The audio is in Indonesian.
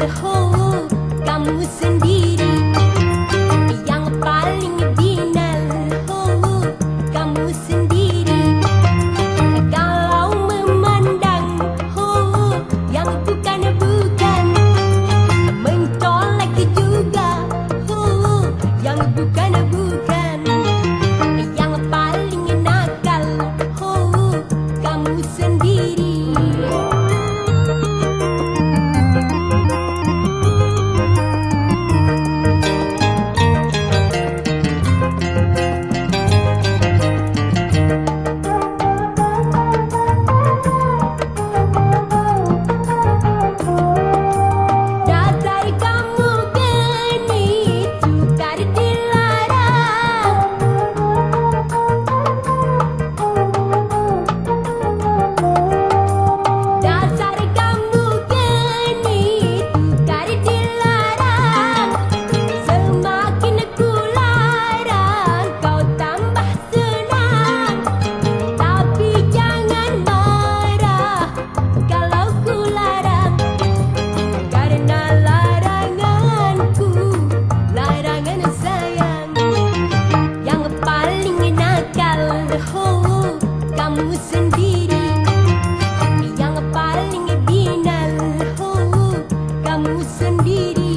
the whole kamu sendiri